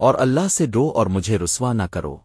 اور اللہ سے ڈو اور مجھے رسوا نہ کرو۔